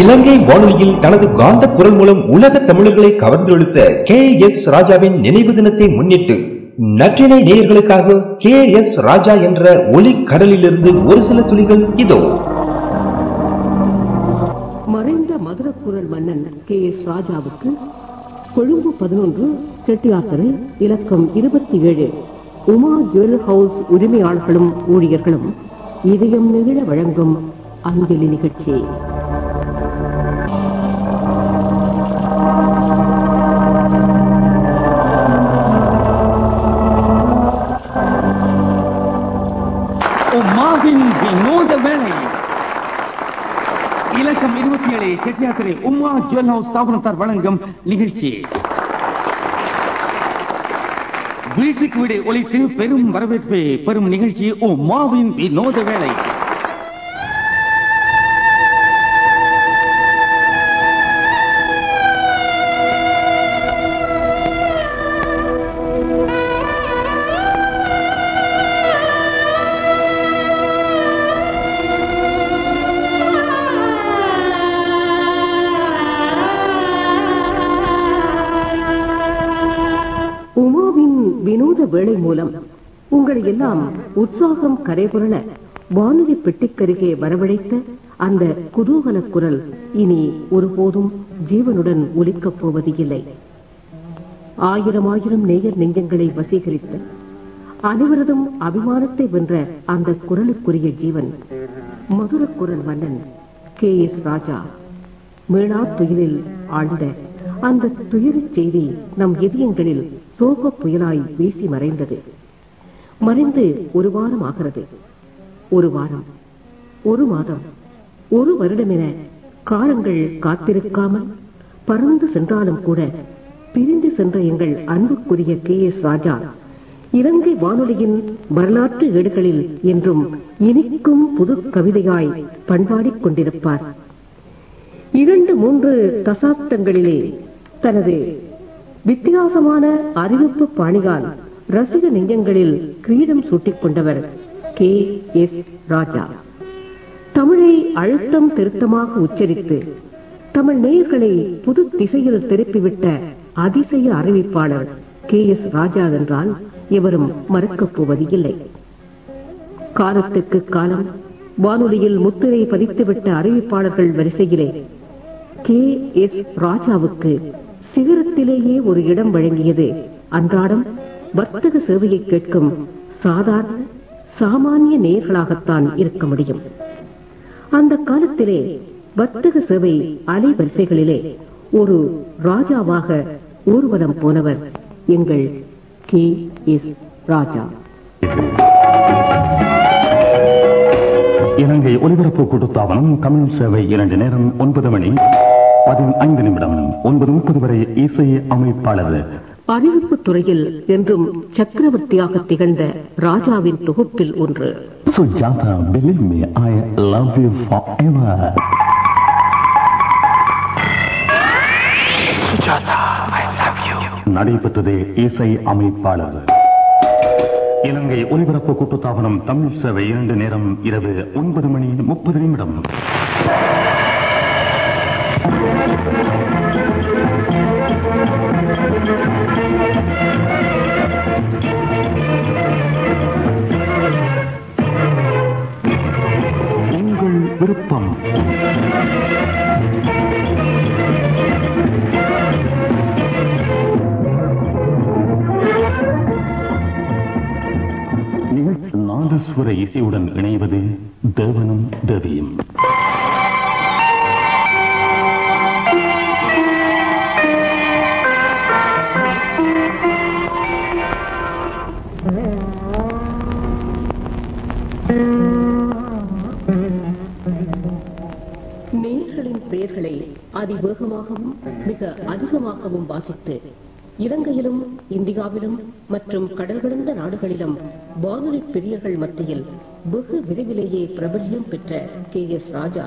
இலங்கை வானொலியில் தனது காந்த குரல் மூலம் உலக தமிழர்களை கவர்ந்தெழுத்த கே எஸ் ராஜாவின் நினைவு தினத்தை முன்னிட்டு நற்றினை நேயர்களுக்காக கே எஸ் ராஜா என்ற ஒலி கடலிலிருந்து ஒரு சில துளிகள் இதோ. மறைந்த மதுர குரல் மன்னன் கே எஸ் ராஜாவுக்கு கொழும்பு பதினொன்று செட்டியார்கரை இலக்கம் இருபத்தி ஏழு உமா ஜுவல் ஹவுஸ் உரிமையாளர்களும் ஊழியர்களும் இதயம் நெகிழ வழங்கும் அஞ்சலி நிகழ்ச்சி. இருபத்தி செட்டியாத்திரை உம்மா ஜுவல் ஹவுஸ் ஸ்தாபனத்தார் வழங்கும் நிகழ்ச்சி. வீட்டுக்கு வீடு ஒழித்து பெரும் வரவேற்பை பெரும் நிகழ்ச்சி. ஓ மாவின் வினோத வேலை. வினோத வேலை மூலம் உங்களை எல்லாம் உற்சாகம் கரைபுரள வானொலி பெட்டிக்கருகே வரவழைத்த அந்த குதூகல குரல் இனி ஒருபோதும் ஜீவனுடன் ஒலிக்கப் போவது இல்லை. ஆயிரம் ஆயிரம் நேயர் நெஞ்சங்களை வசீகரித்த அனைவரதும் அபிமானத்தை வென்ற அந்த குரலுக்குரிய ஜீவன் மதுர குரல் மன்னன் கே எஸ் ராஜா மீளா துயிலில் ஆழ்ந்த அந்த துயரச் செய்தி நம் இதயங்களில் சோக புயலாய் வீசி மறைந்தது. மறைந்து ஒரு வாரம் ஆகிறது. ஒரு வாரம் ஒரு மாதம் ஒரு வருடம் என காலங்கள் காத்திருக்காமல் பறந்து சென்றாலும் கூட பிரிந்து சென்ற எங்கள் அன்புக்குரிய கே எஸ் ராஜா இலங்கை வானொலியின் வரலாற்று ஏடுகளில் என்றும் இனிக்கும் புது கவிதையாய் பண்பாடிக் கொண்டிருப்பார். இரண்டு மூன்று தசாப்தங்களிலே தனது வித்தியாசமான அறிவிப்பு பாணிகால் ரசிக நெஞ்சங்களில் கிரீடம் சூட்டிக் கொண்டவர் கே. எஸ். ராஜா. தமிழை அழுத்தம் திருத்தமாக உச்சரித்து தமிழ் நேயர்களை புது திசையில் திருப்பிவிட்ட அதிசய அறிவிப்பாளர் கே. எஸ். ராஜா என்றால் எவரும் மறுக்கப் போவது இல்லை காலத்துக்கு காலம் வானொலியில் முத்திரை பதித்துவிட்ட அறிவிப்பாளர்கள் வரிசையிலே கே. எஸ். ராஜாவுக்கு சிகரத்திலேயே ஒரு இடம் வழங்கியது. அன்றாடம் வர்த்தக சேவையை கேட்கும் சாதாரண சாமானிய நேர்களாகத்தான் இருக்க முடியும். அந்த காலத்திலே வர்த்தக சேவை அலைவரிசைகளிலே ஒரு ராஜாவாக ஊர்வலம் போனவர் எங்கள் கே. எஸ். ராஜா. இலங்கை ஒலிபரப்பு கூட்டுத்தாபனம் தமிழ் சேவை இரண்டு நேரம் ஒன்பது மணி. பதினைந்து நிமிடம் ஒன்பது முப்பது வரை இசை அமைப்பாளர். அறிவிப்பு துறையில் என்றும் சக்கரவர்த்தியாக திகழ்ந்த ராஜாவின் தொகுப்பில் ஒன்று. Sujatha believe me I love you forever. நடைபெற்றது இசை அமைப்பாளர். இலங்கை ஒலிபரப்பு கூட்டுத்தாபனம் தமிழ் சேவை இரண்டு நேரம் இரவு ஒன்பது மணி முப்பது நிமிடம். உங்கள் விருப்பம். நிகழ்ச்சி நாதஸ்வர இசையுடன் இணைவது தேவனும் தேவியும். பெயர்களை அதிவேகமாகவும் மிக அதிகமாகவும் வாசித்து இலங்கையிலும் இந்தியாவிலும் மற்றும் கடல் கடந்த நாடுகளிலும் வானொலி பிரியர்கள் மத்தியில் வெகு விரைவிலேயே பிரபல்யம் பெற்ற கே எஸ் ராஜா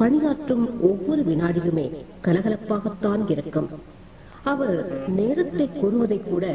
பணியாற்றும் ஒவ்வொரு வினாடியுமே கலகலப்பாகத்தான் இருக்கும். அவர் நேரத்தை கூறுவதை கூட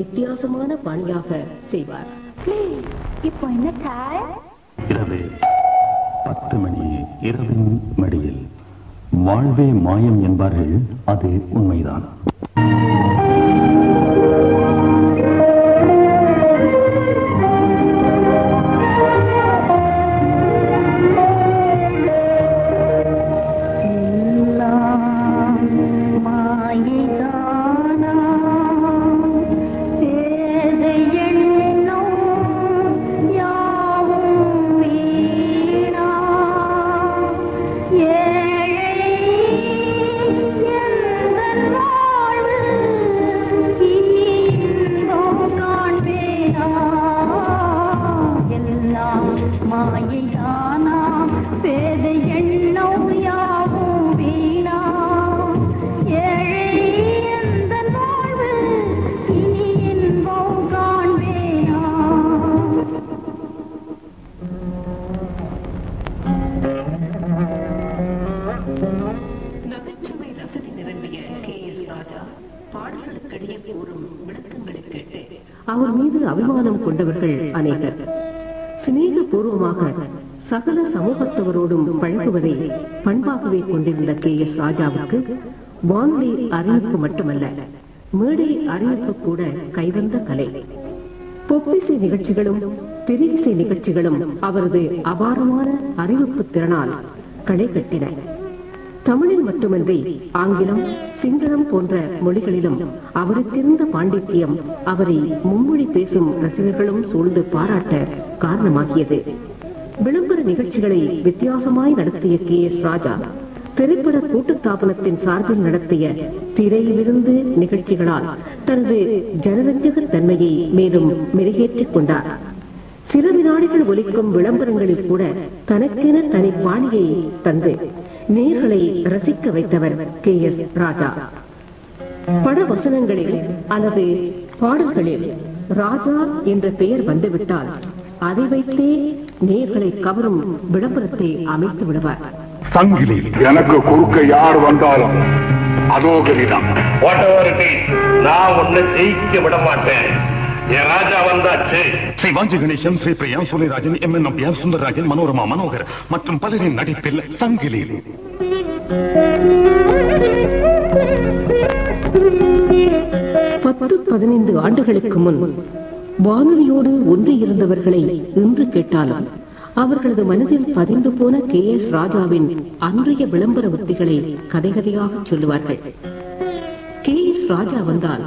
வித்தியாசமான பாணியாக செய்வார். இப்போ என்ன டைம் இரவு பத்து மணி இரவின் மடியில். வாழ்வே மாயம் என்பார்கள் அது உண்மைதான். அபிமானம் கொண்டவர்கள் அநேகர். சிநேகபூர்வமாக சகல சமூகத்தவரோடும் பழகுவதை பண்பாகவே கொண்டிருந்த கே. எஸ். ராஜாவுக்கு வானொலி அறிவிப்பு மட்டுமல்ல மேடை அறிவிப்பு கூட கைவந்த கலை. பொப்பிசை நிகழ்ச்சிகளும் திரையிசை நிகழ்ச்சிகளும் அவரது அபாரமான அறிவிப்பு திறனால் களை கட்டின தமிழில் மட்டுமன்றி ஆங்கிலம் சிங்களம் போன்ற மொழிகளிலும் அவருக்கிருந்த பாண்டித்யம் அவரை மும்மொழி பேசும் ரசிகர்களும் சூழ்ந்து பாராட்ட காரணமாகியது. விளம்பர நிகழ்ச்சிகளை வித்தியாசமாய் நடத்திய கே. எஸ். ராஜா திரைப்பட கூட்டுத்தாபனத்தின் சார்பில் நடத்திய திரையிலிருந்து நிகழ்ச்சிகளால் தனது ஜனரஞ்சக தன்மையை மேலும் மெருகேற்றிக் கொண்டார். சில வினாடிகள் ஒலிக்கும் விளம்பரங்களில் கூட தனக்கென தனி பாணியை தந்து நேர்களை ரசிக்க வைத்தவர் கே எஸ் ராஜா. பட வசனங்களில் அல்லது பாடல்களில் ராஜா என்ற பெயர் வந்துவிட்டால் அதை வைத்தே நேர்களை கவரும் விளம்பரத்தை அமைத்து விடுவார். சங்கிலி. எனக்கு குறுக்க யார் வந்தாலும் அதோ கதிதான். நான் உன்னை ஜெயிக்க விட மாட்டேன். என் ராஜா வந்தாச்சு ஸ்ரீ வாஞ்சி கணேசன் ஸ்ரீ பிரியா சூரியராஜன் எம் என் நம்பியார் சுந்தரராஜன் மனோரமா மனோகர் மற்றும் பலரின் நடிப்பில் சங்கிலி பத்து பதினைந்து ஆண்டுகளுக்கு முன் வானொலியோடு ஒன்றி இருந்தவர்களை இன்று கேட்டாலும் அவர்களது மனதில் பதிந்து போன கே எஸ் ராஜாவின் அன்றைய விளம்பர உத்திகளை கதை கதையாக சொல்லுவார்கள். கே எஸ் ராஜா வந்தால்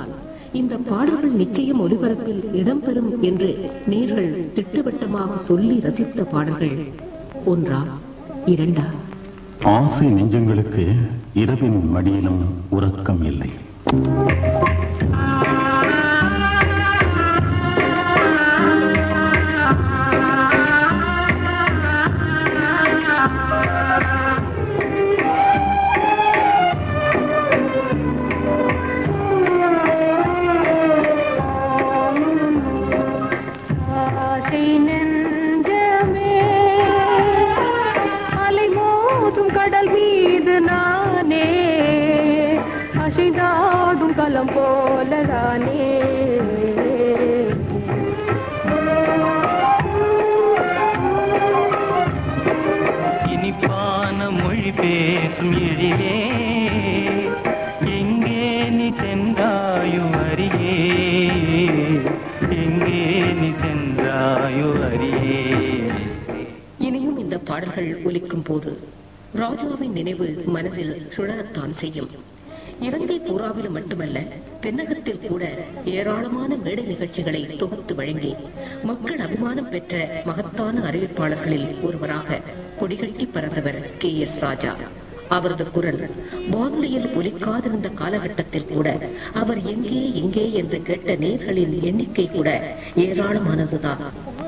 இந்த பாடல்கள் நிச்சயம் ஒலிபரப்பில் இடம்பெறும் என்று நேர்கள் திட்டவட்டமாக சொல்லி ரசித்த பாடல்கள். ஒன்றா? இரண்டா? ஆசை நெஞ்சங்களுக்கு இரவின் மடியிலும் உறக்கம் நானே அசைந்தாடும் களம் போலதானே இனிப்பான மொழி பேசும் எழிலே எங்கே நீ சென்றாயோ அரியே எங்கே நீ சென்றாயோ அரியே இனியும் இந்த பாடல்கள் ஒலிக்கும் போது ராஜாவின் நினைவு மனதில் சுழலத்தான் செய்யும். இலங்கை பூராவிலும் மட்டுமல்ல தென்னகத்தில் கூட ஏராளமான மேடை நிகழ்ச்சிகளை தொகுத்து வழங்கி மக்கள் அபிமானம் பெற்ற மகத்தான அறிவிப்பாளர்களில் ஒருவராக கொடிகட்டி பறந்தவர் கே. எஸ். ராஜா. அவரது குரல் வானொலியில் ஒலிக்காதிருந்த காலகட்டத்தில் கூட அவர் எங்கே எங்கே என்று கேட்ட நேர்களின் எண்ணிக்கை கூட ஏராளமானதுதான்.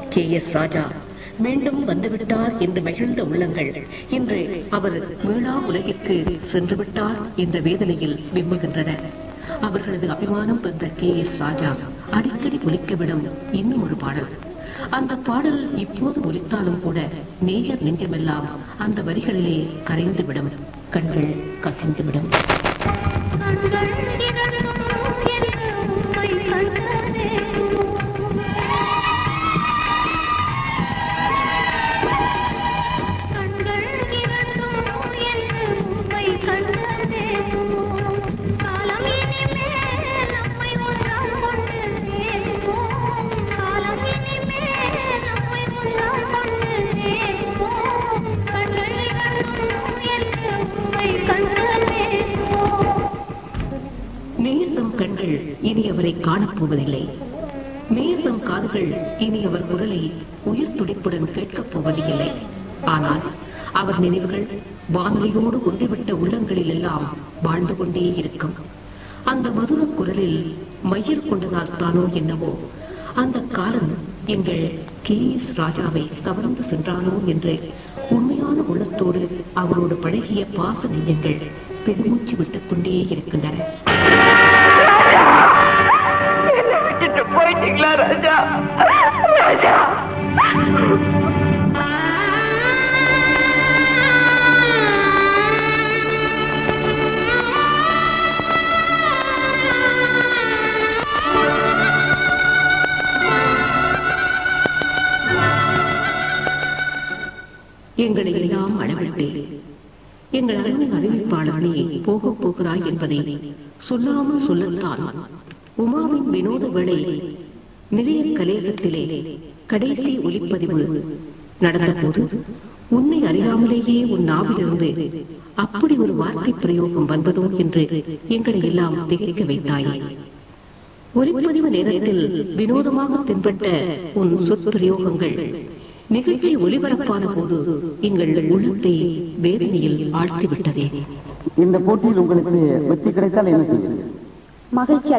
கே. எஸ். ராஜா மீண்டும் வந்துவிட்டார் என்று மகிழ்ந்த உள்ளங்கள். இன்று அவர் மீளா உலகிற்கு சென்று விட்டார் என்ற வேதனையில் விம்முகின்றன. அவர்களது அபிமானம் பெற்ற கே எஸ் ராஜா அடிக்கடி ஒலிக்கவிடும் இன்னும் ஒரு பாடல். அந்த பாடல் இப்போது ஒலித்தாலும் கூட நேயர் நெஞ்சமெல்லாம் அந்த வரிகளிலே கரைந்துவிடும். கண்கள் கசிந்துவிடும். இனி அவரை காணப்போவதில்லை நேர்தம் காதுகள் இனி அவர் குரலை உயிர் துடிப்புடன் கேட்கப் போவதில்லை. ஆனால் அவர் நினைவுகள் வானொலியோடு ஒன்றிவிட்ட உள்ளங்களில் எல்லாம் வாழ்ந்து கொண்டே இருக்கும். அந்த மதுர குரலில் மையல் கொண்டதால் தானோ என்னவோ அந்த காலம் எங்கள் கே எஸ் ராஜாவை கவர்ந்து சென்றானோ என்று உண்மையான உள்ளத்தோடு அவரோடு பழகிய பாச நெஞ்சங்கள் பெருமூச்சு விட்டுக் கொண்டே இருக்கின்றன. என்னை விட்டுட்டு போயிட்டீங்களா ராஜா? ராஜா! எங்களை எல்லாம் அளவிட்டு எங்கள் அருமை அறிவிப்பாளனே போகப் போகிறாய் என்பதை சொல்லாமல் சொல்லத்தான். உமாவின் வினோத வேளை நிலைய கலையகத்திலே கடைசி ஒலிப்பதிவு நடந்தபோது உன்னை அறியாமலேயே உன் நாவிலிருந்து அப்படி ஒரு வார்த்தை பிரயோகம் வந்ததோ என்று எங்களை எல்லாம் திகைக்க வைத்தாயே. ஒலிப்பதிவு நேரத்தில் வினோதமாக தென்பட்ட உன் சொற்பிரயோகங்கள் நிகழ்ச்சி ஒளிபரப்பான போது எங்கள் உள்ளத்தை வேதனையில் ஆழ்த்திவிட்டதே. இந்த போட்டியில் உங்களுக்கு வெற்றி கிடைத்தால் என்ன செய்வீர்கள்? மகிழ்ச்சி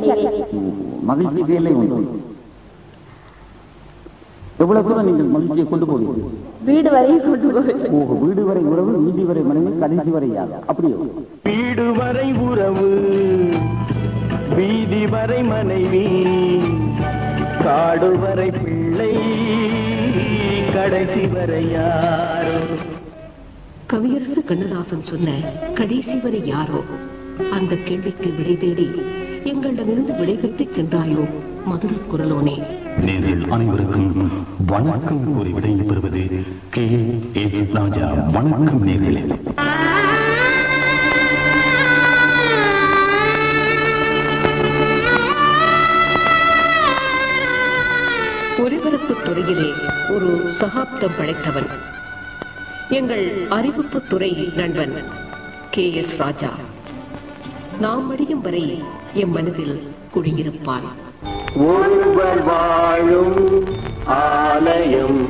உண்டு. எவ்வளவு தூரம் நீங்கள் மகிழ்ச்சியை கொண்டு போவீர்கள்? வீடு வரை கொண்டு போவேன். ஓ வீடு வரை உறவு வீதி வரை மனைவி கடைசி வரை யார்? அப்படியோ. வீடு வரை உறவு வீதி வரை மனைவி. காடு வரை பிள்ளை கடைசி வரை யாரோ? கவியரசு கண்ணதாசன் சொன்ன கடைசி வரை யாரோ? அந்த கேள்விக்கு விடை தேடி எங்களிடமிருந்து விடைபெற்று சென்றாயோ மதுர குரலோனே. நேரில் அனைவருக்கும் வணக்கம் கூறி விடைந்து பெறுவது கே. எஸ் ராஜா. வணக்கம் நேர்களே துறையிலே ஒரு சகாப்தம் படைத்தவன். எங்கள் அறிவிப்பு துறை நண்பன் கே எஸ் ராஜா. நாம் அடியும் வரை எம் மனதில் குடியிருப்பான். ஒருவர் வாழும் ஆலயம்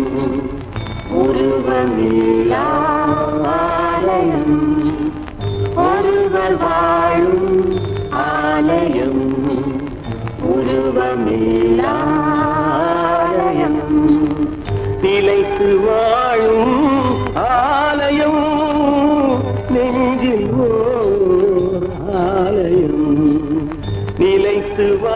உருவமில்லா ஆலயம். ஒருவர் வாழும் ஆலயம் உருவமில்லா ஆலயம். நிலைத்து வாழும் ஆலயம். நெஞ்சில் ஓர் ஆலயம். நிலைத்து வா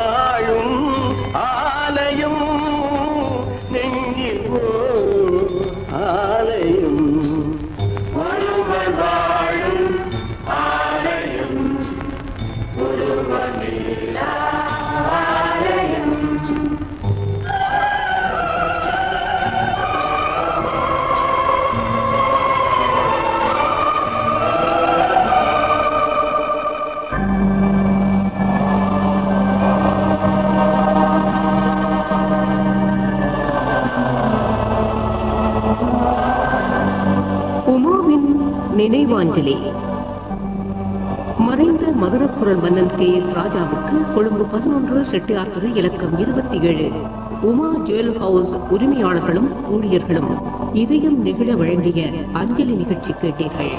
நினைவாஞ்சலி. மறைந்த மதுரக்குரல் மன்னன் கே எஸ் ராஜாவுக்கு கொழும்பு பதினொன்று செட்டியார் இலக்கம் இருபத்தி ஏழு உமா ஜுவல் ஹவுஸ் உரிமையாளர்களும் ஊழியர்களும் இதயம் நெகிழ வழங்கிய அஞ்சலி நிகழ்ச்சி கேட்டீர்கள்.